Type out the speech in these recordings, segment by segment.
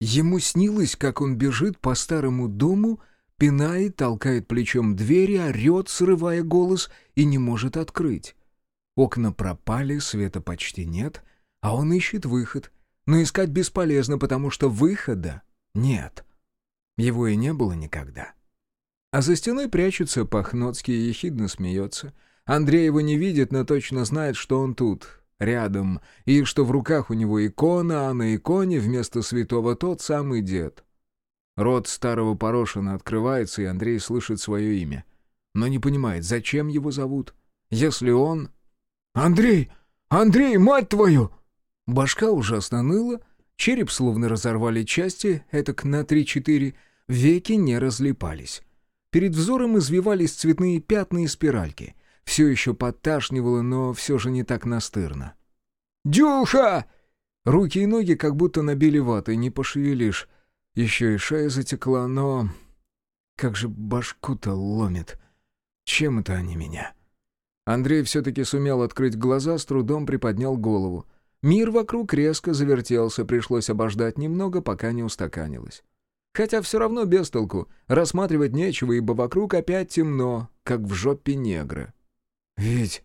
Ему снилось, как он бежит по старому дому, пинает, толкает плечом двери, орет, срывая голос, и не может открыть. Окна пропали, света почти нет, а он ищет выход. Но искать бесполезно, потому что выхода нет. Его и не было никогда. А за стеной прячется Пахноцкий и ехидно смеется. Андрей его не видит, но точно знает, что он тут, рядом, и что в руках у него икона, а на иконе вместо святого тот самый дед. Рот старого Порошина открывается, и Андрей слышит свое имя. Но не понимает, зачем его зовут, если он... «Андрей! Андрей, мать твою!» Башка ужасно ныла, череп словно разорвали части, этак на три-четыре, веки не разлипались. Перед взором извивались цветные пятна и спиральки. Все еще подташнивало, но все же не так настырно. «Дюха!» Руки и ноги как будто набили ватой, не пошевелишь. Еще и шея затекла, но... Как же башку-то ломит. Чем это они меня? Андрей все-таки сумел открыть глаза, с трудом приподнял голову. Мир вокруг резко завертелся, пришлось обождать немного, пока не устаканилось. Хотя все равно без толку, рассматривать нечего, ибо вокруг опять темно, как в жопе негра. «Ведь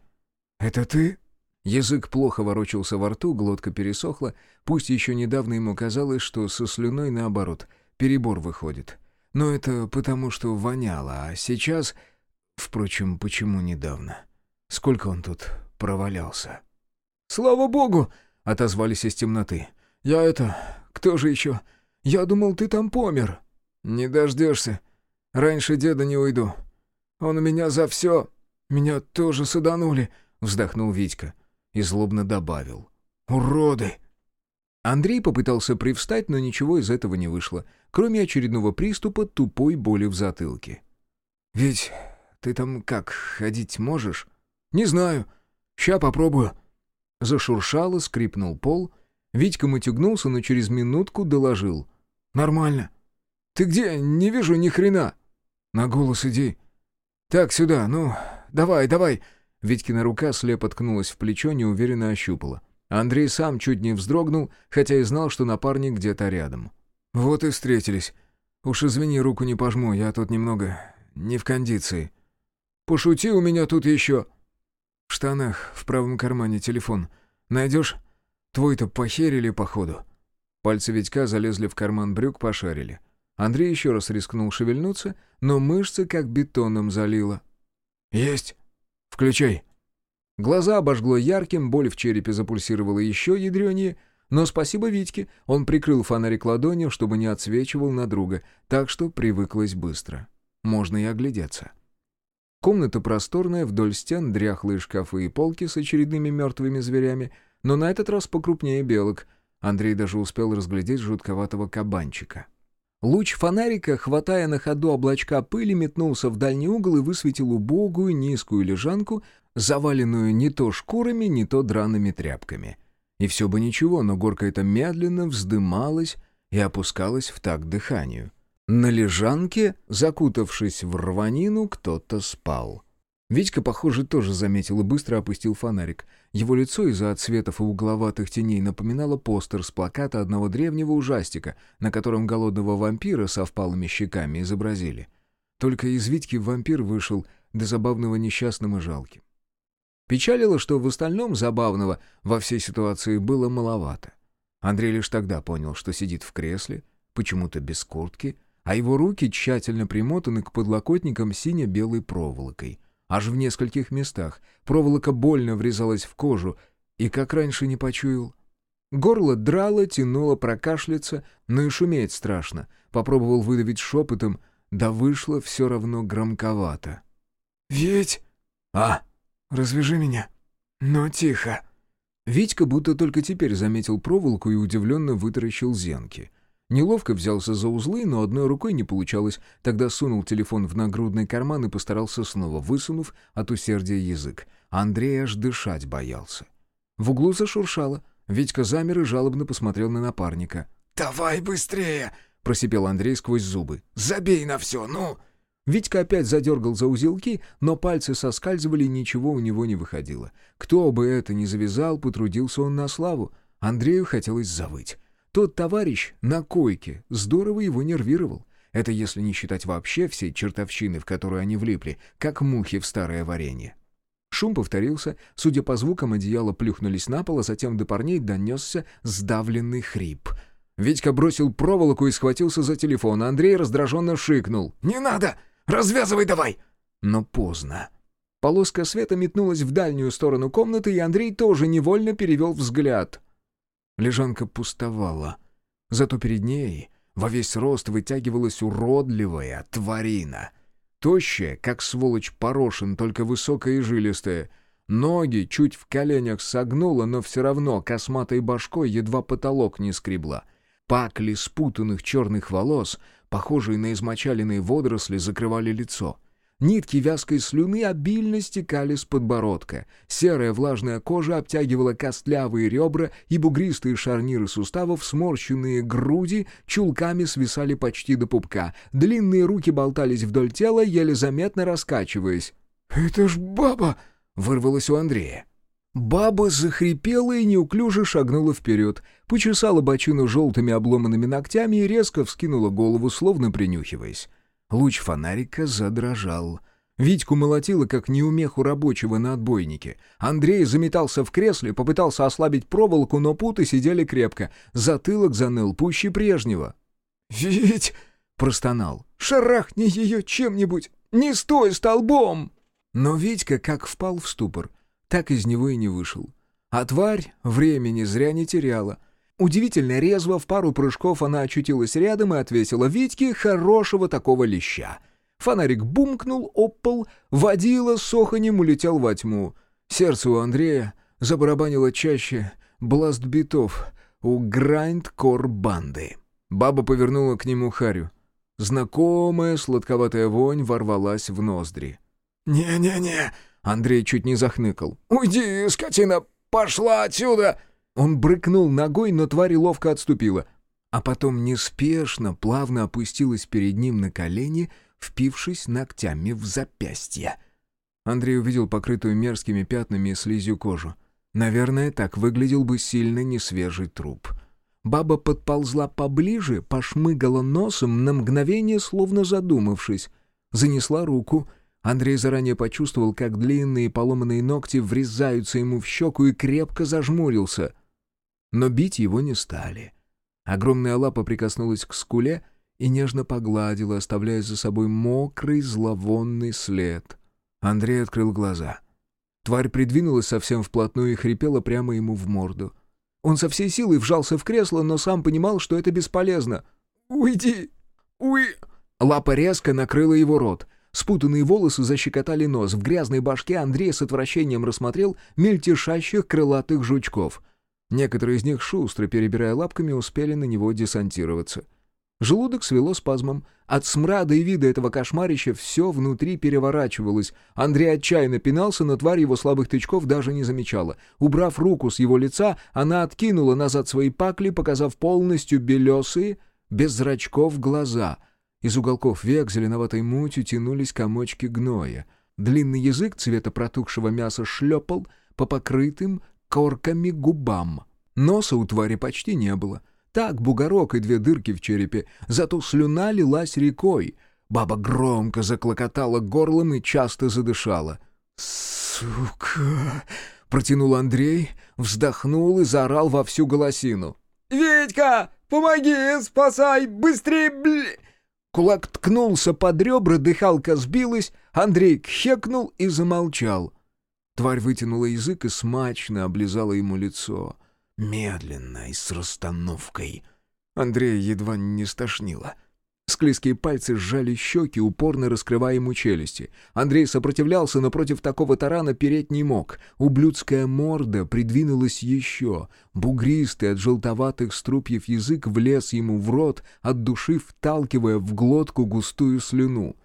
это ты?» Язык плохо ворочался во рту, глотка пересохла, пусть еще недавно ему казалось, что со слюной наоборот, перебор выходит. Но это потому, что воняло, а сейчас... Впрочем, почему недавно? Сколько он тут провалялся? «Слава богу!» — отозвались из темноты. «Я это... Кто же еще? Я думал, ты там помер». «Не дождешься. Раньше деда не уйду. Он у меня за все... Меня тоже саданули», — вздохнул Витька и злобно добавил. «Уроды!» Андрей попытался привстать, но ничего из этого не вышло, кроме очередного приступа тупой боли в затылке. «Ведь ты там как, ходить можешь?» «Не знаю. Ща попробую». Зашуршало, скрипнул пол. Витька матюгнулся, но через минутку доложил. «Нормально. Ты где? Не вижу ни хрена». «На голос иди». «Так, сюда, ну, давай, давай». Витькина рука слепо ткнулась в плечо, неуверенно ощупала. Андрей сам чуть не вздрогнул, хотя и знал, что напарник где-то рядом. «Вот и встретились. Уж извини, руку не пожму, я тут немного не в кондиции». «Пошути у меня тут еще». «В штанах, в правом кармане телефон. Найдешь? Твой-то похерили, походу». Пальцы Витька залезли в карман брюк, пошарили. Андрей еще раз рискнул шевельнуться, но мышцы как бетоном залило. «Есть!» «Включай». Глаза обожгло ярким, боль в черепе запульсировала еще ядренее, но спасибо Витьке, он прикрыл фонарик ладонью, чтобы не отсвечивал на друга, так что привыклось быстро. Можно и оглядеться. Комната просторная, вдоль стен дряхлые шкафы и полки с очередными мертвыми зверями, но на этот раз покрупнее белок. Андрей даже успел разглядеть жутковатого кабанчика. Луч фонарика, хватая на ходу облачка пыли, метнулся в дальний угол и высветил убогую низкую лежанку, заваленную не то шкурами, не то драными тряпками. И все бы ничего, но горка эта медленно вздымалась и опускалась в такт дыханию. На лежанке, закутавшись в рванину, кто-то спал. Витька, похоже, тоже заметил и быстро опустил фонарик. Его лицо из-за отсветов и угловатых теней напоминало постер с плаката одного древнего ужастика, на котором голодного вампира со впалыми щеками изобразили. Только из Витьки вампир вышел до забавного несчастным и жалким. Печалило, что в остальном забавного во всей ситуации было маловато. Андрей лишь тогда понял, что сидит в кресле, почему-то без куртки, а его руки тщательно примотаны к подлокотникам сине-белой проволокой — Аж в нескольких местах. Проволока больно врезалась в кожу. И как раньше не почуял. Горло драло, тянуло прокашляться, но и шуметь страшно. Попробовал выдавить шепотом, да вышло все равно громковато. «Ведь...» «А?» «Развяжи меня». «Но тихо». Витька будто только теперь заметил проволоку и удивленно вытаращил зенки. Неловко взялся за узлы, но одной рукой не получалось. Тогда сунул телефон в нагрудный карман и постарался снова, высунув от усердия язык. Андрей аж дышать боялся. В углу зашуршало. Витька замер и жалобно посмотрел на напарника. «Давай быстрее!» — просипел Андрей сквозь зубы. «Забей на все, ну!» Витька опять задергал за узелки, но пальцы соскальзывали, и ничего у него не выходило. Кто бы это ни завязал, потрудился он на славу. Андрею хотелось завыть. Тот товарищ на койке здорово его нервировал. Это если не считать вообще всей чертовщины, в которую они влипли, как мухи в старое варенье. Шум повторился, судя по звукам, одеяло плюхнулись на пол, а затем до парней донесся сдавленный хрип. Витька бросил проволоку и схватился за телефон, а Андрей раздраженно шикнул. «Не надо! Развязывай давай!» Но поздно. Полоска света метнулась в дальнюю сторону комнаты, и Андрей тоже невольно перевел взгляд. Лежанка пустовала. Зато перед ней во весь рост вытягивалась уродливая тварина. Тощая, как сволочь Порошин, только высокая и жилистая. Ноги чуть в коленях согнула, но все равно косматой башкой едва потолок не скребла. Пакли спутанных черных волос, похожие на измочаленные водоросли, закрывали лицо — Нитки вязкой слюны обильно стекали с подбородка. Серая влажная кожа обтягивала костлявые ребра и бугристые шарниры суставов, сморщенные груди чулками свисали почти до пупка. Длинные руки болтались вдоль тела, еле заметно раскачиваясь. «Это ж баба!» — вырвалось у Андрея. Баба захрипела и неуклюже шагнула вперед, почесала бочину желтыми обломанными ногтями и резко вскинула голову, словно принюхиваясь. Луч фонарика задрожал. Витьку молотило, как неумеху рабочего на отбойнике. Андрей заметался в кресле, попытался ослабить проволоку, но путы сидели крепко. Затылок заныл пуще прежнего. «Вить!» — простонал. «Шарахни ее чем-нибудь! Не стой столбом!» Но Витька как впал в ступор, так из него и не вышел. А тварь времени зря не теряла. Удивительно резво, в пару прыжков она очутилась рядом и отвесила Витьке хорошего такого леща. Фонарик бумкнул об пол, водила с оханем улетел во тьму. Сердце у Андрея забарабанило чаще бластбитов у грайнд-кор-банды. Баба повернула к нему Харю. Знакомая сладковатая вонь ворвалась в ноздри. «Не-не-не!» — Андрей чуть не захныкал. «Уйди, скотина! Пошла отсюда!» Он брыкнул ногой, но тварь ловко отступила, а потом неспешно, плавно опустилась перед ним на колени, впившись ногтями в запястье. Андрей увидел покрытую мерзкими пятнами и слизью кожу. Наверное, так выглядел бы сильно несвежий труп. Баба подползла поближе, пошмыгала носом, на мгновение словно задумавшись. Занесла руку — Андрей заранее почувствовал, как длинные поломанные ногти врезаются ему в щеку и крепко зажмурился. Но бить его не стали. Огромная лапа прикоснулась к скуле и нежно погладила, оставляя за собой мокрый зловонный след. Андрей открыл глаза. Тварь придвинулась совсем вплотную и хрипела прямо ему в морду. Он со всей силой вжался в кресло, но сам понимал, что это бесполезно. «Уйди! Уй...» Лапа резко накрыла его рот. Спутанные волосы защекотали нос. В грязной башке Андрей с отвращением рассмотрел мельтешащих крылатых жучков — Некоторые из них, шустро перебирая лапками, успели на него десантироваться. Желудок свело спазмом. От смрада и вида этого кошмарища все внутри переворачивалось. Андрей отчаянно пинался, но тварь его слабых тычков даже не замечала. Убрав руку с его лица, она откинула назад свои пакли, показав полностью белесые, без зрачков глаза. Из уголков век зеленоватой мутью тянулись комочки гноя. Длинный язык цвета протухшего мяса шлепал по покрытым корками губам. Носа у твари почти не было. Так, бугорок и две дырки в черепе, зато слюна лилась рекой. Баба громко заклокотала горлом и часто задышала. «Сука!» — протянул Андрей, вздохнул и заорал во всю голосину. «Витька, помоги, спасай, быстрее, бли!» Кулак ткнулся под ребра, дыхалка сбилась, Андрей кхекнул и замолчал. Тварь вытянула язык и смачно облизала ему лицо. Медленно и с расстановкой. Андрея едва не стошнило. Склизкие пальцы сжали щеки, упорно раскрывая ему челюсти. Андрей сопротивлялся, но против такого тарана переть не мог. Ублюдская морда придвинулась еще. Бугристый от желтоватых струпьев язык влез ему в рот, от души вталкивая в глотку густую слюну.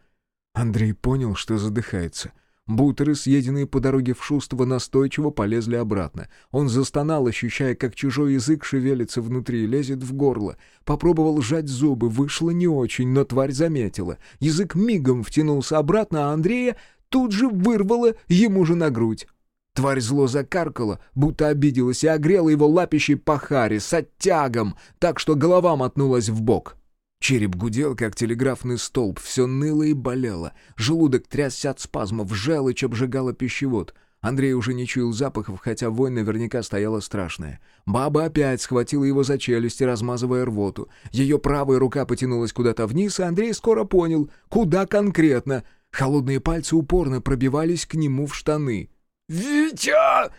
Андрей понял, что задыхается. Бутеры, съеденные по дороге в Шустово, настойчиво полезли обратно. Он застонал, ощущая, как чужой язык шевелится внутри и лезет в горло. Попробовал сжать зубы, вышло не очень, но тварь заметила. Язык мигом втянулся обратно, а Андрея тут же вырвало ему же на грудь. Тварь зло закаркала, будто обиделась, и огрела его лапищей по харе с оттягом, так что голова мотнулась в бок. Череп гудел, как телеграфный столб, все ныло и болело. Желудок трясся от спазмов, желчь обжигала пищевод. Андрей уже не чуял запахов, хотя вонь наверняка стояла страшная. Баба опять схватила его за челюсти, размазывая рвоту. Ее правая рука потянулась куда-то вниз, и Андрей скоро понял, куда конкретно. Холодные пальцы упорно пробивались к нему в штаны. «Витя!»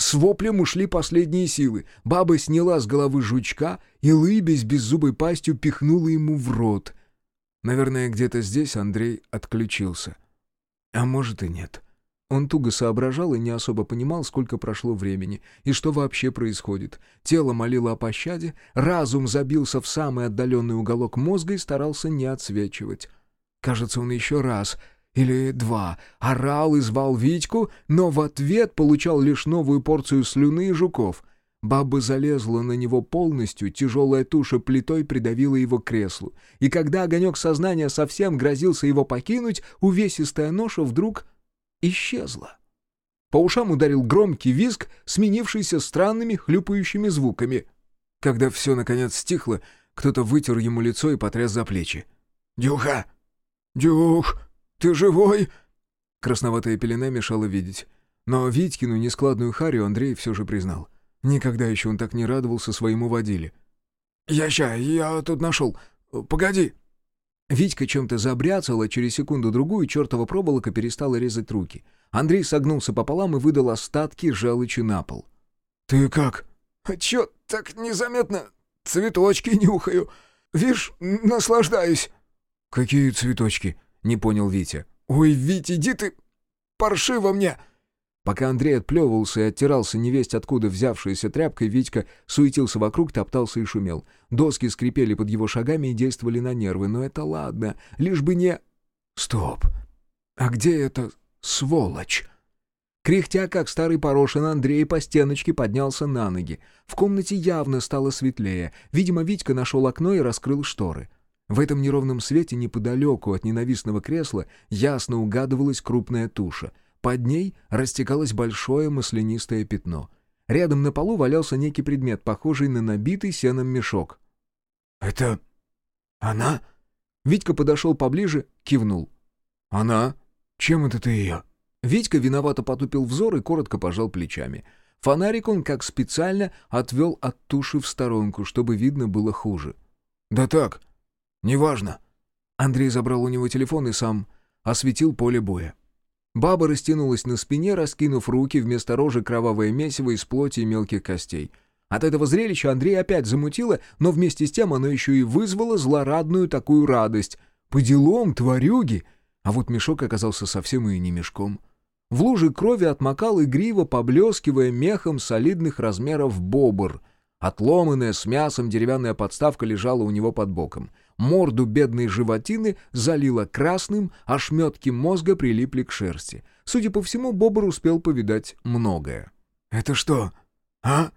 С воплем ушли последние силы. Баба сняла с головы жучка и, лыбясь беззубой пастью, пихнула ему в рот. Наверное, где-то здесь Андрей отключился. А может и нет. Он туго соображал и не особо понимал, сколько прошло времени и что вообще происходит. Тело молило о пощаде, разум забился в самый отдаленный уголок мозга и старался не отсвечивать. Кажется, он еще раз или два, орал и звал Витьку, но в ответ получал лишь новую порцию слюны и жуков. Баба залезла на него полностью, тяжелая туша плитой придавила его к креслу. И когда огонек сознания совсем грозился его покинуть, увесистая ноша вдруг исчезла. По ушам ударил громкий визг, сменившийся странными хлюпающими звуками. Когда все наконец стихло, кто-то вытер ему лицо и потряс за плечи. «Дюха! Дюх!» «Ты живой?» Красноватая пелена мешала видеть. Но Витькину нескладную харю Андрей все же признал. Никогда еще он так не радовался своему водиле. «Я ща, я тут нашел. Погоди!» Витька чем-то забряцал, а через секунду-другую чертова проволока перестала резать руки. Андрей согнулся пополам и выдал остатки желчи на пол. «Ты как?» «А так незаметно? Цветочки нюхаю. Вишь, наслаждаюсь». «Какие цветочки?» — не понял Витя. «Ой, Витя, иди ты! Паршиво мне!» Пока Андрей отплевывался и оттирался невесть откуда взявшейся тряпкой, Витька суетился вокруг, топтался и шумел. Доски скрипели под его шагами и действовали на нервы. Но это ладно, лишь бы не... Стоп! А где эта сволочь? Кряхтя, как старый порошин, Андрей по стеночке поднялся на ноги. В комнате явно стало светлее. Видимо, Витька нашел окно и раскрыл шторы. В этом неровном свете неподалеку от ненавистного кресла ясно угадывалась крупная туша. Под ней растекалось большое маслянистое пятно. Рядом на полу валялся некий предмет, похожий на набитый сеном мешок. «Это... она?» Витька подошел поближе, кивнул. «Она? Чем это ты ее?» Витька виновато потупил взор и коротко пожал плечами. Фонарик он, как специально, отвел от туши в сторонку, чтобы видно было хуже. «Да так, «Неважно». Андрей забрал у него телефон и сам осветил поле боя. Баба растянулась на спине, раскинув руки, вместо рожи кровавое месиво из плоти и мелких костей. От этого зрелища Андрей опять замутило, но вместе с тем оно еще и вызвало злорадную такую радость. «По делам, тварюги!» А вот мешок оказался совсем и не мешком. В луже крови отмокал игриво, поблескивая мехом солидных размеров бобр. Отломанная с мясом деревянная подставка лежала у него под боком. Морду бедной животины залило красным, а шметки мозга прилипли к шерсти. Судя по всему, Бобр успел повидать многое. «Это что, а?»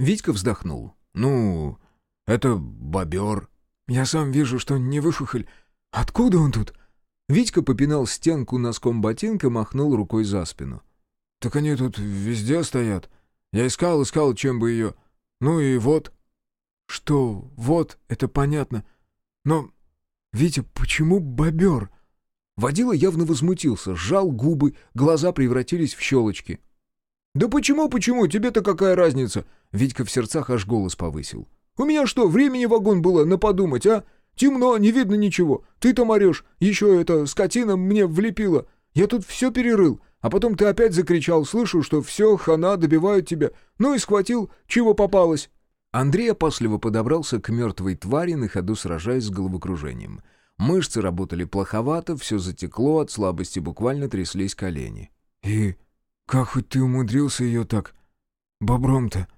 Витька вздохнул. «Ну, это бобер. Я сам вижу, что не выхухоль. Откуда он тут?» Витька попинал стенку носком ботинка, махнул рукой за спину. «Так они тут везде стоят. Я искал, искал, чем бы ее... Ну и вот...» «Что вот, это понятно. Но, Витя, почему бобер?» Водила явно возмутился, сжал губы, глаза превратились в щелочки. «Да почему, почему? Тебе-то какая разница?» Витька в сердцах аж голос повысил. «У меня что, времени вагон было на подумать, а? Темно, не видно ничего. Ты там орешь, еще эта скотина мне влепила. Я тут все перерыл, а потом ты опять закричал, слышу, что все, хана, добивают тебя. Ну и схватил, чего попалось. Андрей опасливо подобрался к мертвой твари, на ходу сражаясь с головокружением. Мышцы работали плоховато, все затекло, от слабости буквально тряслись колени. «И как хоть ты умудрился ее так... бобром-то?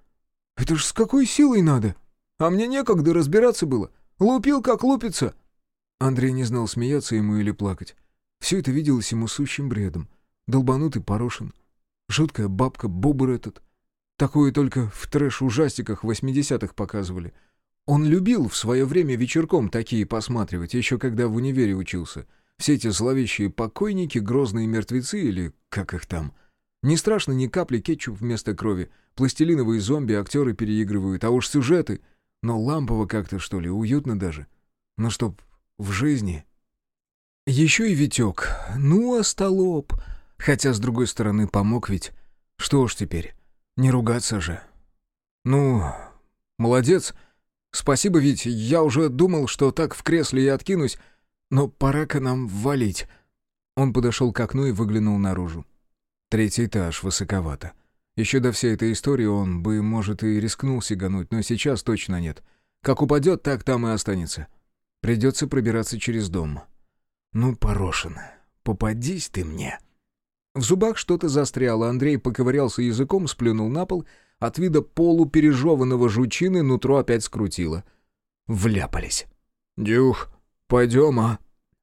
Это ж с какой силой надо? А мне некогда разбираться было. Лупил, как лупится!» Андрей не знал, смеяться ему или плакать. Все это виделось ему сущим бредом. Долбанутый Порошин. Жуткая бабка, бобр этот — Такое только в трэш-ужастиках 80-х показывали. Он любил в свое время вечерком такие посматривать, еще когда в универе учился. Все эти зловещие покойники, грозные мертвецы или как их там. Не страшно ни капли кетчуп вместо крови. Пластилиновые зомби актеры переигрывают, а уж сюжеты. Но лампово как-то, что ли, уютно даже. Но чтоб в жизни... Еще и Витек. Ну, остолоп. Хотя, с другой стороны, помог ведь. Что уж теперь, не ругаться же. Ну, молодец. Спасибо, Вить. Я уже думал, что так в кресле и откинусь, но пора-ка нам валить. Он подошел к окну и выглянул наружу. Третий этаж, высоковато. Еще до всей этой истории он бы, может, и рискнул сигануть, но сейчас точно нет. Как упадет, так там и останется. Придется пробираться через дом. Ну, Порошин, попадись ты мне. В зубах что-то застряло, Андрей поковырялся языком, сплюнул на пол. От вида полупережеванного жучины нутро опять скрутило. Вляпались. «Дюх, пойдем, а?»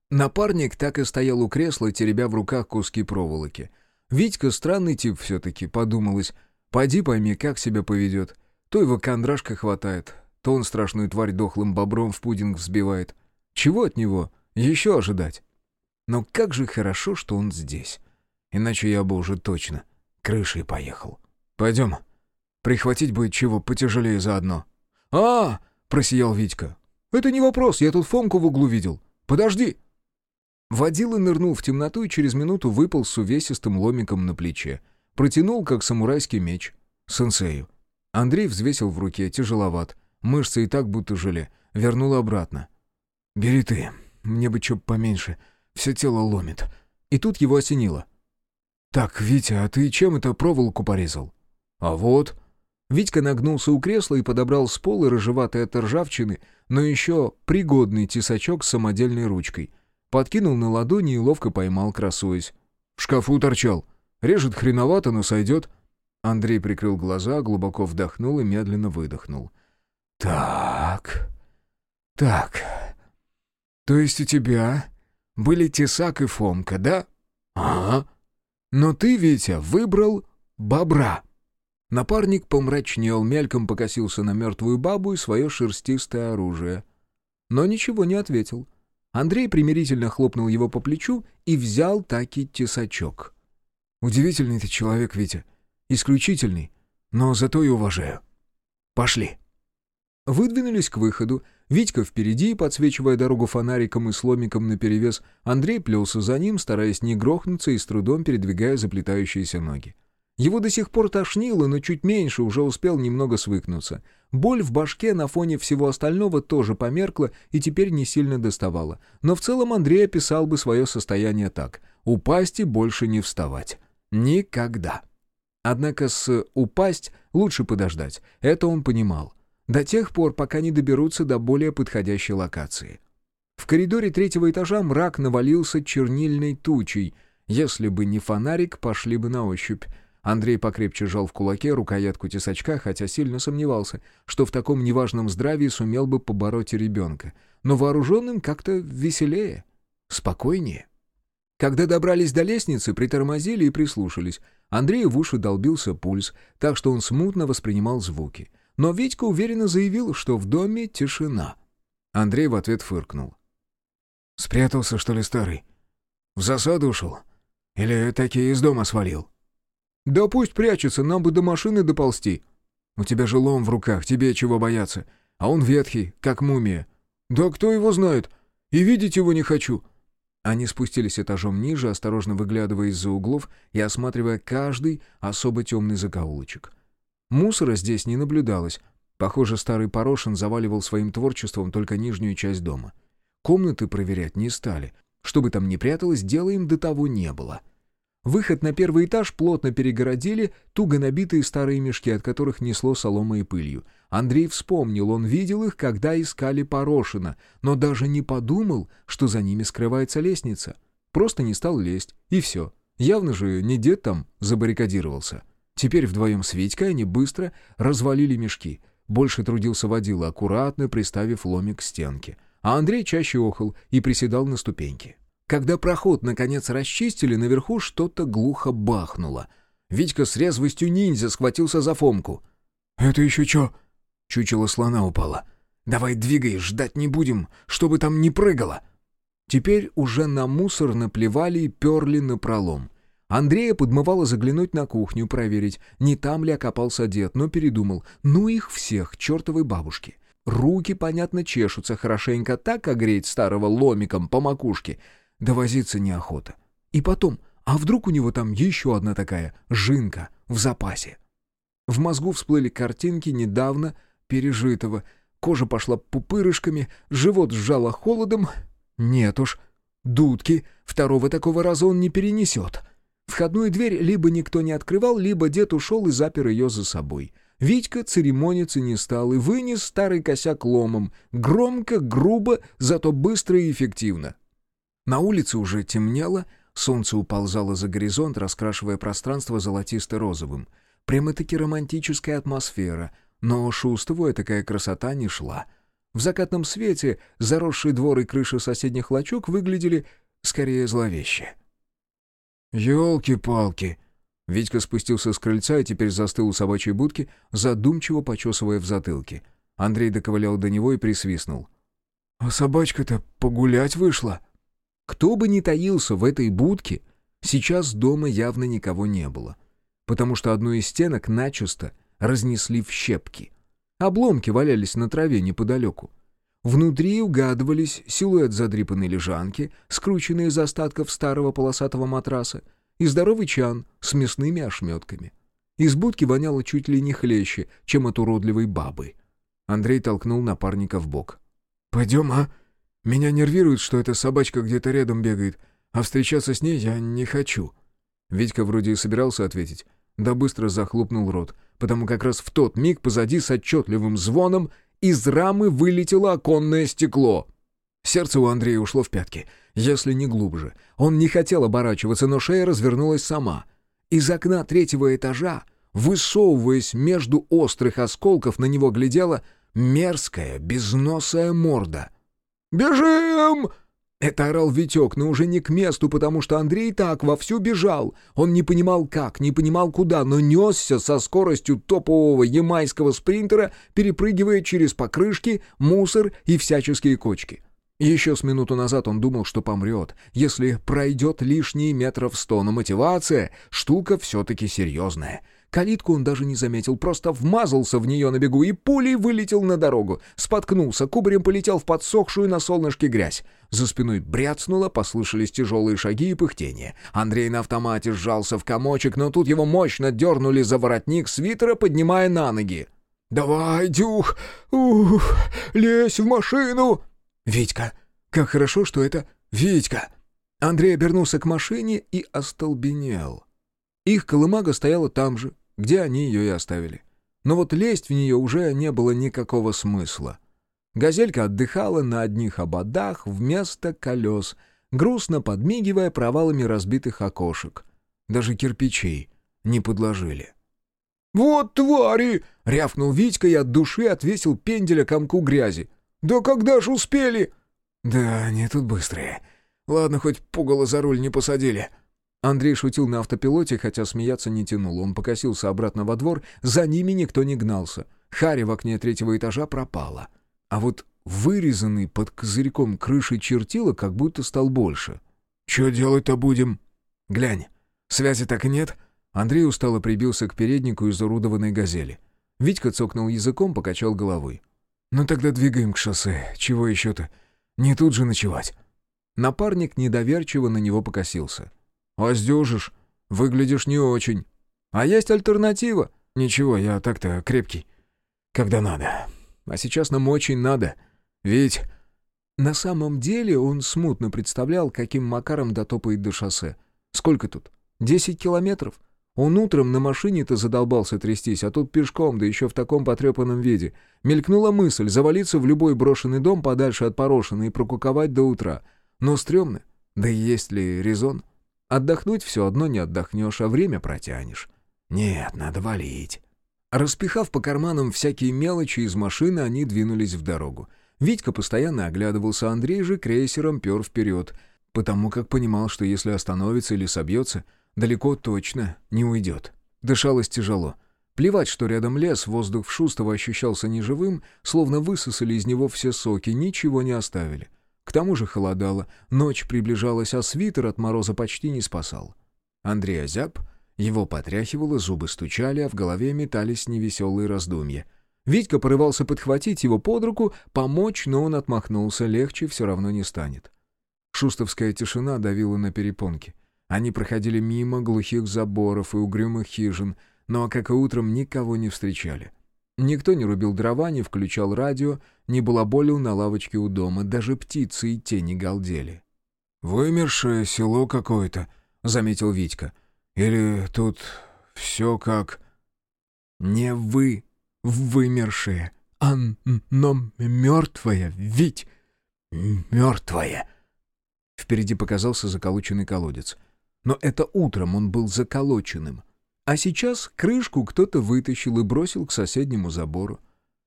Напарник так и стоял у кресла, теребя в руках куски проволоки. Витька странный тип все-таки, подумалось. Пойди пойми, как себя поведет. То его кондрашка хватает, то он страшную тварь дохлым бобром в пудинг взбивает. Чего от него еще ожидать? Но как же хорошо, что он здесь. Иначе я бы уже точно крышей поехал. Пойдем. Прихватить будет чего потяжелее заодно. «А!» — просиял Витька. «Это не вопрос, я тут Фомку в углу видел. Подожди!» Водила нырнул в темноту и через минуту выпал с увесистым ломиком на плече. Протянул, как самурайский меч. Сенсею. Андрей взвесил в руке, тяжеловат. Мышцы и так будто желе. Вернул обратно. «Бери ты, мне бы чё поменьше. Все тело ломит». И тут его осенило. «Так, Витя, а ты чем это проволоку порезал?» «А вот...» Витька нагнулся у кресла и подобрал с пола рыжеватый от ржавчины, но еще пригодный тесачок с самодельной ручкой. Подкинул на ладони и ловко поймал, красуясь. «В шкафу торчал. Режет хреновато, но сойдет». Андрей прикрыл глаза, глубоко вдохнул и медленно выдохнул. «Так... так... То есть у тебя были Тесак и Фомка, да?» «Ага. Но ты, Витя, выбрал бобра». Напарник помрачнел, мельком покосился на мертвую бабу и свое шерстистое оружие. Но ничего не ответил. Андрей примирительно хлопнул его по плечу и взял таки тесачок. «Удивительный ты человек, Витя. Исключительный, но зато и уважаю. Пошли». Выдвинулись к выходу. Витька впереди, подсвечивая дорогу фонариком и сломиком наперевес. Андрей плелся за ним, стараясь не грохнуться и с трудом передвигая заплетающиеся ноги. Его до сих пор тошнило, но чуть меньше, уже успел немного свыкнуться. Боль в башке на фоне всего остального тоже померкла и теперь не сильно доставала. Но в целом Андрей описал бы свое состояние так. Упасть и больше не вставать. Никогда. Однако с «упасть» лучше подождать. Это он понимал. До тех пор, пока не доберутся до более подходящей локации. В коридоре третьего этажа мрак навалился чернильной тучей. Если бы не фонарик, пошли бы на ощупь. Андрей покрепче жал в кулаке рукоятку тесачка, хотя сильно сомневался, что в таком неважном здравии сумел бы побороть ребенка. Но вооруженным как-то веселее, спокойнее. Когда добрались до лестницы, притормозили и прислушались. Андрею в уши долбился пульс, так что он смутно воспринимал звуки. Но Витька уверенно заявил, что в доме тишина. Андрей в ответ фыркнул. «Спрятался, что ли, старый? В засаду ушел? Или таки из дома свалил?» «Да пусть прячется, нам бы до машины доползти». «У тебя же лом в руках, тебе чего бояться? А он ветхий, как мумия». «Да кто его знает? И видеть его не хочу». Они спустились этажом ниже, осторожно выглядывая из-за углов и осматривая каждый особо темный закоулочек. Мусора здесь не наблюдалось. Похоже, старый Порошин заваливал своим творчеством только нижнюю часть дома. Комнаты проверять не стали. Что бы там ни пряталось, дела им до того не было. — Выход на первый этаж плотно перегородили туго набитые старые мешки, от которых несло соломой и пылью. Андрей вспомнил, он видел их, когда искали Порошина, но даже не подумал, что за ними скрывается лестница. Просто не стал лезть, и все. Явно же не дед там забаррикадировался. Теперь вдвоем с Витькой они быстро развалили мешки. Больше трудился водила, аккуратно приставив ломик к стенке. А Андрей чаще охал и приседал на ступеньки. Когда проход, наконец, расчистили, наверху что-то глухо бахнуло. Витька с резвостью ниндзя схватился за Фомку. «Это еще что?» Чучело слона упало. «Давай двигай, ждать не будем, чтобы там не прыгало!» Теперь уже на мусор наплевали и перли на пролом. Андрея подмывало заглянуть на кухню, проверить, не там ли окопался дед, но передумал. Ну их всех, чертовой бабушки. Руки, понятно, чешутся хорошенько, так огреть старого ломиком по макушке. Да возиться неохота. И потом, а вдруг у него там еще одна такая жинка в запасе? В мозгу всплыли картинки недавно пережитого. Кожа пошла пупырышками, живот сжало холодом. Нет уж, дудки, второго такого раза он не перенесет. Входную дверь либо никто не открывал, либо дед ушел и запер ее за собой. Витька церемониться не стал и вынес старый косяк ломом. Громко, грубо, зато быстро и эффективно. На улице уже темнело, солнце уползало за горизонт, раскрашивая пространство золотисто-розовым. Прямо-таки романтическая атмосфера, но Шустову такая красота не шла. В закатном свете заросшие двор и крыши соседних лачуг выглядели скорее зловеще. «Елки-палки!» Витька спустился с крыльца и теперь застыл у собачьей будки, задумчиво почесывая в затылке. Андрей доковылял до него и присвистнул. «А собачка-то погулять вышла?» Кто бы ни таился в этой будке, сейчас дома явно никого не было, потому что одну из стенок начисто разнесли в щепки. Обломки валялись на траве неподалеку. Внутри угадывались силуэт задрипанной лежанки, скрученный из остатков старого полосатого матраса, и здоровый чан с мясными ошметками. Из будки воняло чуть ли не хлеще, чем от уродливой бабы. Андрей толкнул напарника в бок. «Пойдем, а? Меня нервирует, что эта собачка где-то рядом бегает, а встречаться с ней я не хочу». Витька вроде и собирался ответить, да быстро захлопнул рот, потому как раз в тот миг позади с отчетливым звоном из рамы вылетело оконное стекло. Сердце у Андрея ушло в пятки, если не глубже. Он не хотел оборачиваться, но шея развернулась сама. Из окна третьего этажа, высовываясь между острых осколков, на него глядела мерзкая, безносая морда. «Бежим!» Это орал Витек, но уже не к месту, потому что Андрей так вовсю бежал. Он не понимал как, не понимал куда, но несся со скоростью топового ямайского спринтера, перепрыгивая через покрышки, мусор и всяческие кочки. Еще с минуту назад он думал, что помрет, если пройдет лишние метров сто, но мотивация — штука все-таки серьезная — Калитку он даже не заметил, просто вмазался в нее на бегу и пулей вылетел на дорогу. Споткнулся, кубарем полетел в подсохшую на солнышке грязь. За спиной бряцнуло, послышались тяжелые шаги и пыхтение. Андрей на автомате сжался в комочек, но тут его мощно дернули за воротник свитера, поднимая на ноги. «Давай, Дюх! Ух! Лезь в машину!» «Витька! Как хорошо, что это Витька!» Андрей обернулся к машине и остолбенел. Их колымага стояла там же, где они ее и оставили. Но вот лезть в нее уже не было никакого смысла. Газелька отдыхала на одних ободах вместо колес, грустно подмигивая провалами разбитых окошек. Даже кирпичей не подложили. «Вот твари!» — рявкнул Витька и от души отвесил пенделя комку грязи. «Да когда ж успели?» «Да они тут быстрые. Ладно, хоть пугало за руль не посадили». Андрей шутил на автопилоте, хотя смеяться не тянул. Он покосился обратно во двор, за ними никто не гнался. Харя в окне третьего этажа пропала. А вот вырезанный под козырьком крышей чертила как будто стал больше. «Чё делать-то будем?» «Глянь, связи так и нет?» Андрей устало прибился к переднику изуродованной газели. Витька цокнул языком, покачал головой. «Ну тогда двигаем к шоссе. Чего еще-то? Не тут же ночевать». Напарник недоверчиво на него покосился. «А? Выглядишь не очень. А есть альтернатива?» «Ничего, я так-то крепкий. Когда надо. А сейчас нам очень надо. Ведь...» На самом деле он смутно представлял, каким макаром дотопает до шоссе. Сколько тут? Десять километров? Он утром на машине-то задолбался трястись, а тут пешком, да еще в таком потрепанном виде. Мелькнула мысль завалиться в любой брошенный дом подальше от порошины и прокуковать до утра. Но стрёмно. Да и есть ли резон? Отдохнуть все одно не отдохнешь, а время протянешь. Нет, надо валить. Распихав по карманам всякие мелочи из машины, они двинулись в дорогу. Витька постоянно оглядывался, Андрей же крейсером пер вперед, потому как понимал, что если остановится или собьется, далеко точно не уйдет. Дышалось тяжело. Плевать, что рядом лес, воздух в Шустово ощущался неживым, словно высосали из него все соки, ничего не оставили. К тому же холодало, ночь приближалась, а свитер от мороза почти не спасал. Андрей озяб, его потряхивало, зубы стучали, а в голове метались невеселые раздумья. Витька порывался подхватить его под руку, помочь, но он отмахнулся, легче все равно не станет. Шустовская тишина давила на перепонки. Они проходили мимо глухих заборов и угрюмых хижин, но, как и утром, никого не встречали. Никто не рубил дрова, не включал радио, не балаболил на лавочке у дома, даже птицы и тени галдели. «Вымершее село какое-то», — заметил Витька. «Или тут все как...» «Не вы, вымершее, а но мертвое, Вить, мертвое». Впереди показался заколоченный колодец. Но это утром он был заколоченным. А сейчас крышку кто-то вытащил и бросил к соседнему забору.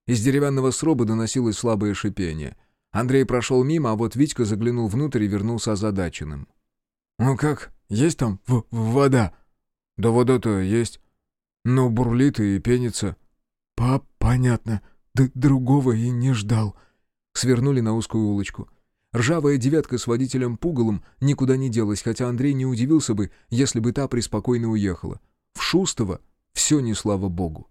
Из деревянного сроба доносилось слабое шипение. Андрей прошел мимо, а вот Витька заглянул внутрь и вернулся озадаченным. «Ну как, есть там в вода?» «Да вода-то есть. Но бурлит и пенится». «Пап, понятно. Д другого и не ждал». Свернули на узкую улочку. Ржавая девятка с водителем Пугалом никуда не делась, хотя Андрей не удивился бы, если бы та преспокойно уехала. В Шустово все не слава богу.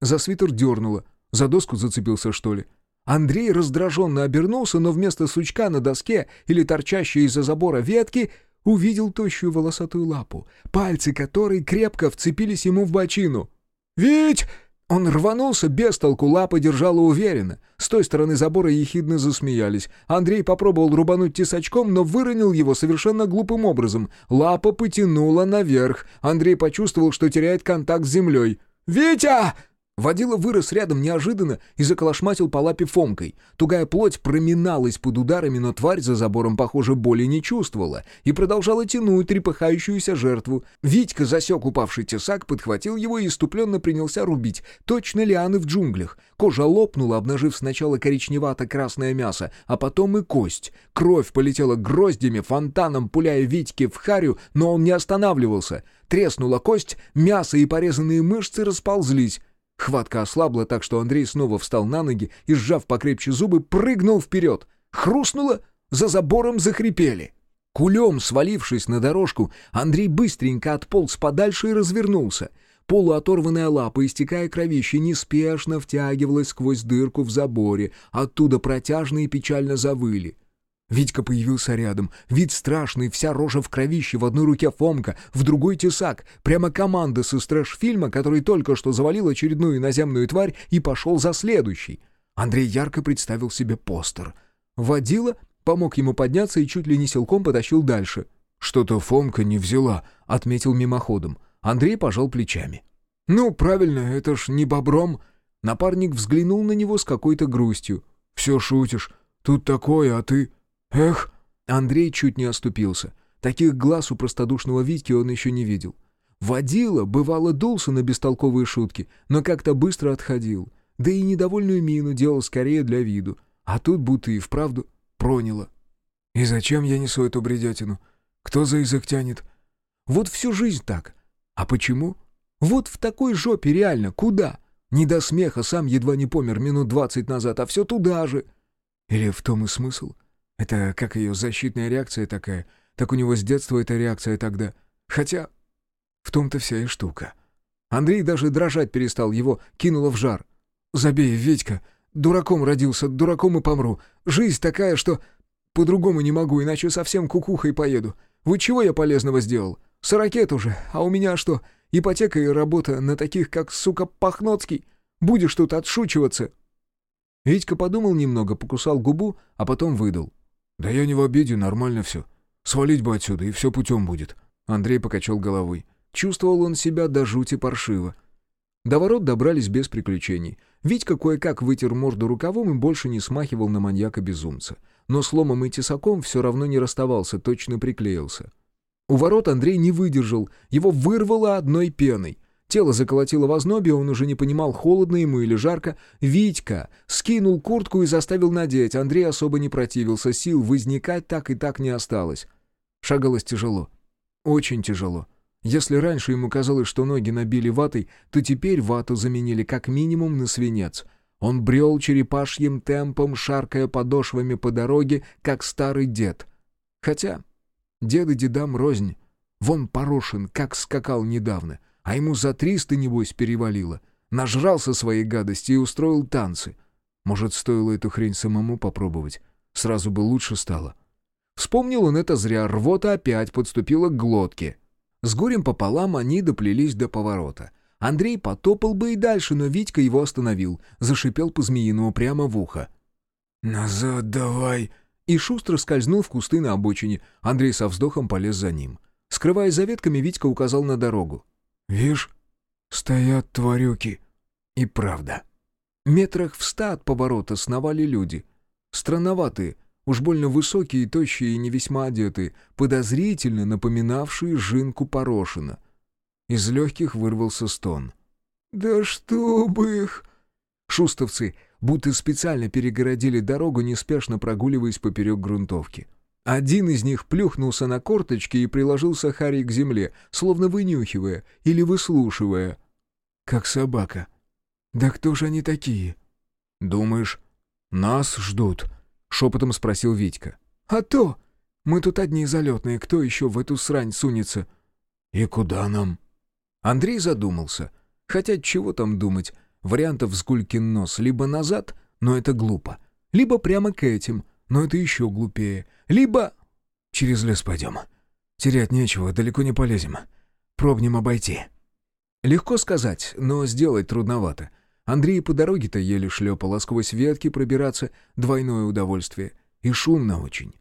За свитер дернуло, за доску зацепился, что ли. Андрей раздраженно обернулся, но вместо сучка на доске или торчащей из-за забора ветки увидел тощую волосатую лапу, пальцы которой крепко вцепились ему в бочину. «Вить!» Он рванулся, без толку лапа держала уверенно. С той стороны забора ехидно засмеялись. Андрей попробовал рубануть тесачком, но выронил его совершенно глупым образом. Лапа потянула наверх. Андрей почувствовал, что теряет контакт с землей. «Витя!» Водила вырос рядом неожиданно и заколошматил по лапе Фомкой. Тугая плоть проминалась под ударами, но тварь за забором, похоже, боли не чувствовала и продолжала тянуть трепыхающуюся жертву. Витька засек упавший тесак, подхватил его и иступленно принялся рубить. Точно лианы в джунглях. Кожа лопнула, обнажив сначала коричневато-красное мясо, а потом и кость. Кровь полетела гроздями, фонтаном пуляя Витьке в харю, но он не останавливался. Треснула кость, мясо и порезанные мышцы расползлись. Хватка ослабла так, что Андрей снова встал на ноги и, сжав покрепче зубы, прыгнул вперед. Хрустнуло, за забором захрипели. Кулем, свалившись на дорожку, Андрей быстренько отполз подальше и развернулся. Полуоторванная лапа, истекая кровище, неспешно втягивалась сквозь дырку в заборе, оттуда протяжно и печально завыли. Витька появился рядом. Вид страшный, вся рожа в кровище, в одной руке Фомка, в другой тесак. Прямо команда со стрэш-фильма, который только что завалил очередную иноземную тварь и пошел за следующий. Андрей ярко представил себе постер. Водила, помог ему подняться и чуть ли не силком потащил дальше. «Что-то Фомка не взяла», — отметил мимоходом. Андрей пожал плечами. «Ну, правильно, это ж не бобром». Напарник взглянул на него с какой-то грустью. «Все шутишь. Тут такое, а ты...» «Эх!» Андрей чуть не оступился. Таких глаз у простодушного Витьки он еще не видел. Водила, бывало, дулся на бестолковые шутки, но как-то быстро отходил. Да и недовольную мину делал скорее для виду. А тут будто и вправду проняло. «И зачем я несу эту бредятину? Кто за язык тянет?» «Вот всю жизнь так. А почему? Вот в такой жопе реально, куда? Не до смеха, сам едва не помер минут двадцать назад, а все туда же». Или в том и смысл? Это как ее защитная реакция такая, так у него с детства эта реакция тогда. Хотя в том-то вся и штука. Андрей даже дрожать перестал, его кинуло в жар. «Забей, Витька, дураком родился, дураком и помру. Жизнь такая, что по-другому не могу, иначе совсем кукухой поеду. Вот чего я полезного сделал? Сорокет уже, а у меня что, ипотека и работа на таких, как, сука, Пахноцкий? Будешь тут отшучиваться?» Витька подумал немного, покусал губу, а потом выдал. «Да я не в обиде, нормально все. Свалить бы отсюда, и все путем будет». Андрей покачал головой. Чувствовал он себя до жути паршиво. До ворот добрались без приключений. Витька кое-как вытер морду рукавом и больше не смахивал на маньяка-безумца. Но сломом и тесаком все равно не расставался, точно приклеился. У ворот Андрей не выдержал, его вырвало одной пеной. Тело заколотило в ознобе, он уже не понимал, холодно ему или жарко. Витька скинул куртку и заставил надеть. Андрей особо не противился, сил возникать так и так не осталось. Шагалось тяжело. Очень тяжело. Если раньше ему казалось, что ноги набили ватой, то теперь вату заменили как минимум на свинец. Он брел черепашьим темпом, шаркая подошвами по дороге, как старый дед. Хотя деды дедам рознь. Вон Порошин как скакал недавно, а ему за триста, небось, перевалило. Нажрался своей гадости и устроил танцы. Может, стоило эту хрень самому попробовать? Сразу бы лучше стало. Вспомнил он это зря, рвота опять подступила к глотке. С горем пополам они доплелись до поворота. Андрей потопал бы и дальше, но Витька его остановил, зашипел по-змеиному прямо в ухо. «Назад давай!» И шустро скользнул в кусты на обочине. Андрей со вздохом полез за ним. Скрываясь за ветками, Витька указал на дорогу. «Вишь, стоят тварюки». И правда. Метрах в ста от поворота сновали люди. Странноватые, уж больно высокие, тощие и не весьма одетые, подозрительно напоминавшие жинку Порошина. Из легких вырвался стон. «Да чтоб их!» Шустовцы будто специально перегородили дорогу, неспешно прогуливаясь поперек грунтовки. Один из них плюхнулся на корточки и приложился Харри к земле, словно вынюхивая или выслушивая. «Как собака. Да кто же они такие?» «Думаешь, нас ждут?» — шепотом спросил Витька. «А то! Мы тут одни залетные, кто еще в эту срань сунется?» «И куда нам?» Андрей задумался. Хотя чего там думать? Вариантов с Гулькин нос либо назад, но это глупо, либо прямо к этим, но это еще глупее, либо... Через лес пойдем. Терять нечего, далеко не полезем. Пробнем обойти. Легко сказать, но сделать трудновато. Андрей по дороге-то еле шлепал, а сквозь ветки пробираться — двойное удовольствие. И шумно очень.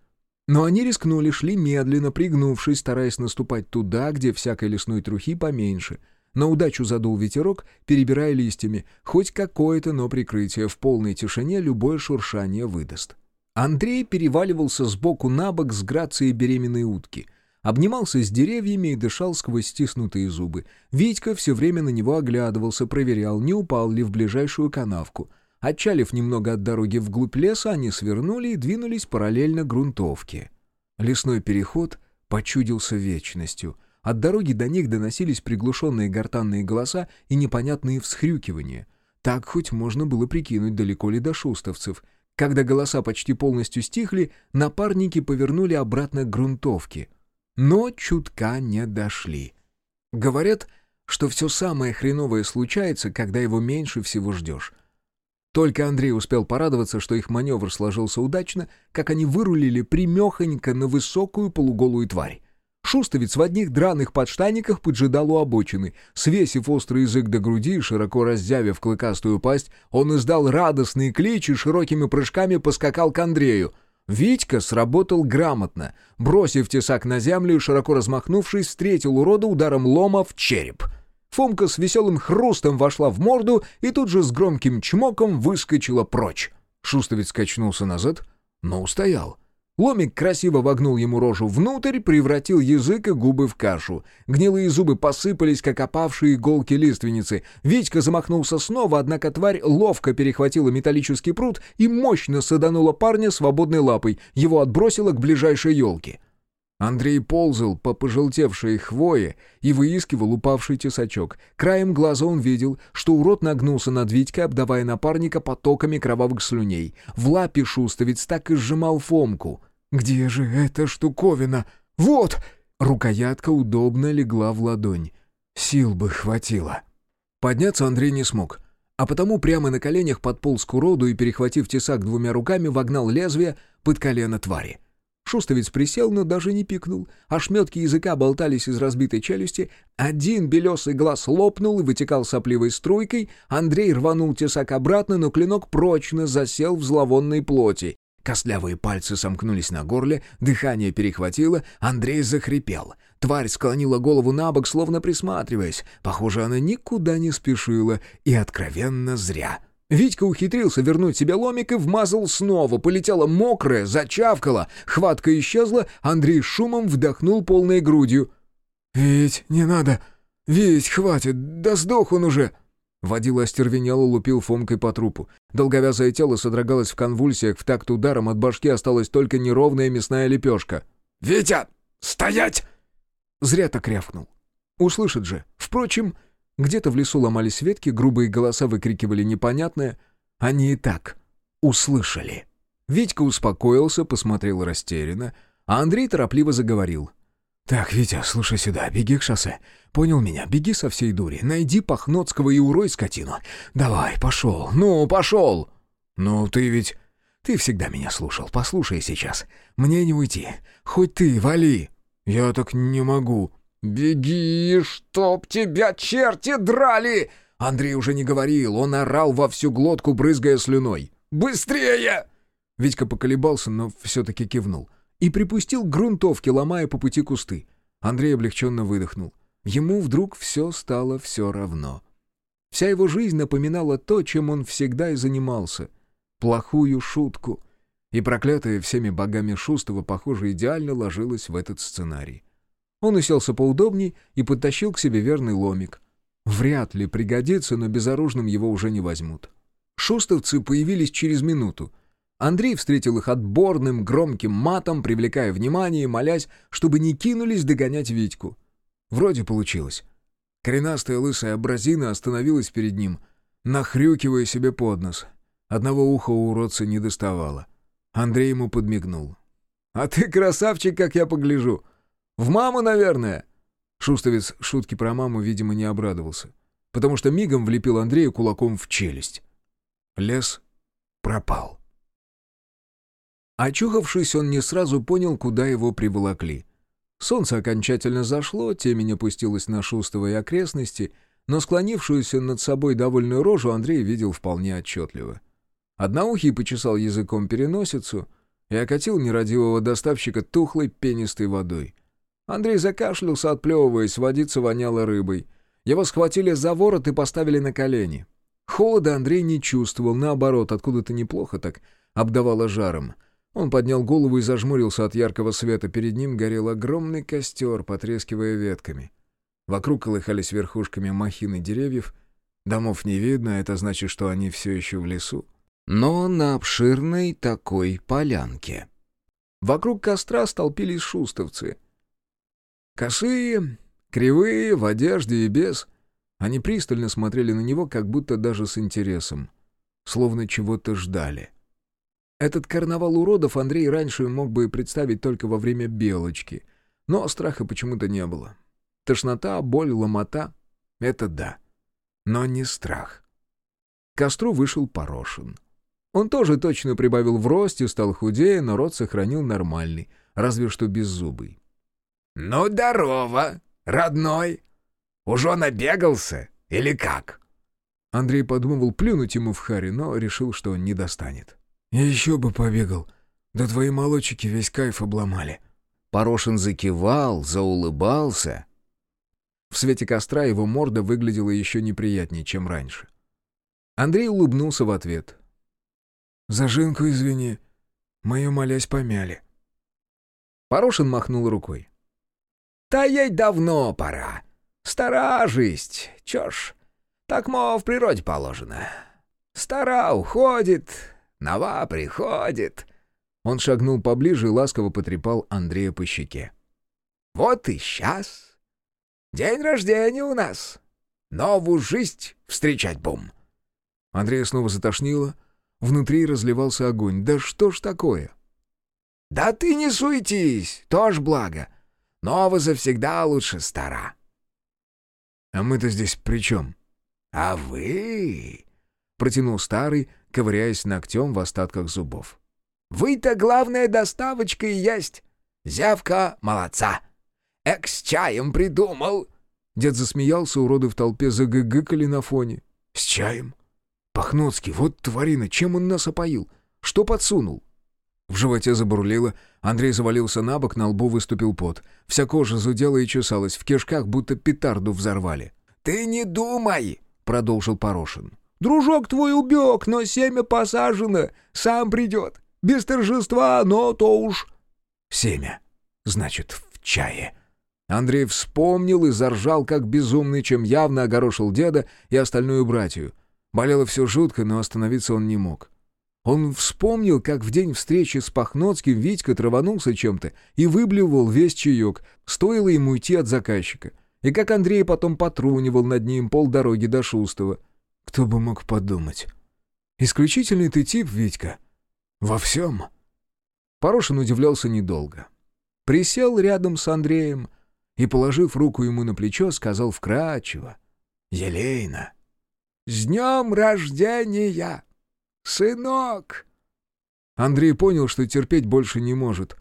Но они рискнули, шли медленно, пригнувшись, стараясь наступать туда, где всякой лесной трухи поменьше — на удачу задул ветерок, перебирая листьями. Хоть какое-то, но прикрытие. В полной тишине любое шуршание выдаст. Андрей переваливался с боку на бок с грацией беременной утки. Обнимался с деревьями и дышал сквозь стиснутые зубы. Витька все время на него оглядывался, проверял, не упал ли в ближайшую канавку. Отчалив немного от дороги вглубь леса, они свернули и двинулись параллельно грунтовке. Лесной переход почудился вечностью — от дороги до них доносились приглушенные гортанные голоса и непонятные всхрюкивания. Так хоть можно было прикинуть, далеко ли до шустовцев. Когда голоса почти полностью стихли, напарники повернули обратно к грунтовке. Но чутка не дошли. Говорят, что все самое хреновое случается, когда его меньше всего ждешь. Только Андрей успел порадоваться, что их маневр сложился удачно, как они вырулили примехонько на высокую полуголую тварь. Шустовец в одних драных подштаниках поджидал у обочины. Свесив острый язык до груди и широко раздявив клыкастую пасть, он издал радостный клич и широкими прыжками поскакал к Андрею. Витька сработал грамотно. Бросив тесак на землю и широко размахнувшись, встретил урода ударом лома в череп. Фомка с веселым хрустом вошла в морду и тут же с громким чмоком выскочила прочь. Шустовец качнулся назад, но устоял. Ломик красиво вогнул ему рожу внутрь, превратил язык и губы в кашу. Гнилые зубы посыпались, как опавшие иголки лиственницы. Витька замахнулся снова, однако тварь ловко перехватила металлический пруд и мощно саданула парня свободной лапой. Его отбросило к ближайшей елке. Андрей ползал по пожелтевшей хвое и выискивал упавший тесачок. Краем глаза он видел, что урод нагнулся над Витькой, обдавая напарника потоками кровавых слюней. В лапе шустовец так и сжимал Фомку — «Где же эта штуковина? Вот!» Рукоятка удобно легла в ладонь. Сил бы хватило. Подняться Андрей не смог, а потому прямо на коленях подполз к уроду и, перехватив тесак двумя руками, вогнал лезвие под колено твари. Шустовец присел, но даже не пикнул. Ошметки языка болтались из разбитой челюсти. Один белесый глаз лопнул и вытекал сопливой струйкой. Андрей рванул тесак обратно, но клинок прочно засел в зловонной плоти. Костлявые пальцы сомкнулись на горле, дыхание перехватило, Андрей захрипел. Тварь склонила голову на бок, словно присматриваясь. Похоже, она никуда не спешила, и откровенно зря. Витька ухитрился вернуть себе ломик и вмазал снова. Полетела мокрая, зачавкала, хватка исчезла, Андрей шумом вдохнул полной грудью. «Вить, не надо! Вить, хватит! Да сдох он уже!» Водила остервенело лупил Фомкой по трупу. Долговязое тело содрогалось в конвульсиях, в такт ударом от башки осталась только неровная мясная лепешка. «Витя! Стоять!» Зря так рявкнул. Услышит же. Впрочем, где-то в лесу ломались ветки, грубые голоса выкрикивали непонятное. Они и так услышали. Витька успокоился, посмотрел растерянно, а Андрей торопливо заговорил. «Так, Витя, слушай сюда, беги к шоссе. Понял меня? Беги со всей дури. Найди Пахноцкого и урой скотину. Давай, пошел. Ну, пошел!» «Ну, ты ведь...» «Ты всегда меня слушал. Послушай сейчас. Мне не уйти. Хоть ты, вали!» «Я так не могу». «Беги, чтоб тебя черти драли!» Андрей уже не говорил, он орал во всю глотку, брызгая слюной. «Быстрее!» Витька поколебался, но все-таки кивнул. И припустил к грунтовке, ломая по пути кусты. Андрей облегченно выдохнул. Ему вдруг все стало все равно. Вся его жизнь напоминала то, чем он всегда и занимался. Плохую шутку. И проклятая всеми богами Шустова, похоже, идеально ложилась в этот сценарий. Он уселся поудобней и подтащил к себе верный ломик. Вряд ли пригодится, но безоружным его уже не возьмут. Шустовцы появились через минуту. Андрей встретил их отборным громким матом, привлекая внимание и молясь, чтобы не кинулись догонять Витьку. Вроде получилось. Коренастая лысая абразина остановилась перед ним, нахрюкивая себе под нос. Одного уха у уродца не доставало. Андрей ему подмигнул. «А ты красавчик, как я погляжу! В маму, наверное!» Шустовец шутки про маму, видимо, не обрадовался, потому что мигом влепил Андрея кулаком в челюсть. Лес пропал. Очухавшись, он не сразу понял, куда его приволокли. Солнце окончательно зашло, темень опустилась на Шустова и окрестности, но склонившуюся над собой довольную рожу Андрей видел вполне отчетливо. Одноухий почесал языком переносицу и окатил нерадивого доставщика тухлой пенистой водой. Андрей закашлялся, отплевываясь, водица воняла рыбой. Его схватили за ворот и поставили на колени. Холода Андрей не чувствовал, наоборот, откуда-то неплохо так обдавало жаром. Он поднял голову и зажмурился от яркого света. Перед ним горел огромный костер, потрескивая ветками. Вокруг колыхались верхушками махины деревьев. Домов не видно, это значит, что они все еще в лесу но на обширной такой полянке. Вокруг костра столпились шустовцы. Косые, кривые, в одежде и без. Они пристально смотрели на него, как будто даже с интересом, словно чего-то ждали. Этот карнавал уродов Андрей раньше мог бы представить только во время белочки, но страха почему-то не было. Тошнота, боль, ломота — это да, но не страх. К костру вышел Порошин. Он тоже точно прибавил в росте, стал худее, но рот сохранил нормальный, разве что беззубый. «Ну, здорово, родной! Уже набегался или как?» Андрей подумывал плюнуть ему в хари, но решил, что не достанет. «Еще бы побегал. Да твои молодчики весь кайф обломали». Порошин закивал, заулыбался. В свете костра его морда выглядела еще неприятнее, чем раньше. Андрей улыбнулся в ответ. Зажинку извини. Мою молясь помяли. Порошин махнул рукой. «Та ей давно пора. Стара жизнь, чё ж, так, мол, в природе положено. Стара уходит, нова приходит». Он шагнул поближе и ласково потрепал Андрея по щеке. «Вот и сейчас. День рождения у нас. Новую жизнь встречать бум». Андрея снова затошнило, Внутри разливался огонь. «Да что ж такое?» «Да ты не суетись, тоже благо. Ново завсегда лучше стара». «А мы-то здесь при чем?» «А вы...» — протянул старый, ковыряясь ногтем в остатках зубов. «Вы-то главная доставочка и есть. Зявка молодца. Эк с чаем придумал». Дед засмеялся, уроды в толпе загыгыкали на фоне. «С чаем? Пахноцкий, вот тварина, чем он нас опоил? Что подсунул?» В животе забурлило, Андрей завалился на бок, на лбу выступил пот. Вся кожа зудела и чесалась, в кишках будто петарду взорвали. «Ты не думай!» — продолжил Порошин. «Дружок твой убег, но семя посажено, сам придет. Без торжества, но то уж...» «Семя. Значит, в чае». Андрей вспомнил и заржал, как безумный, чем явно огорошил деда и остальную братью. Болело все жутко, но остановиться он не мог. Он вспомнил, как в день встречи с Пахноцким Витька траванулся чем-то и выблевывал весь чаек, стоило ему уйти от заказчика, и как Андрей потом потрунивал над ним полдороги до Шустова. Кто бы мог подумать. Исключительный ты тип, Витька. Во всем. Порошин удивлялся недолго. присел рядом с Андреем и, положив руку ему на плечо, сказал вкрадчиво, елейно, «С днем рождения, сынок!» Андрей понял, что терпеть больше не может.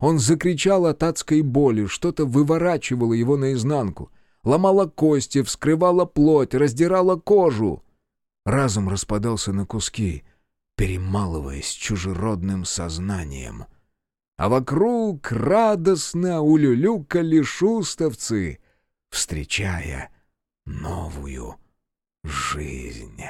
Он закричал от адской боли, что-то выворачивало его наизнанку, ломало кости, вскрывало плоть, раздирало кожу. Разум распадался на куски, перемалываясь чужеродным сознанием. А вокруг радостно улюлюкали шустовцы, встречая новую жизнь.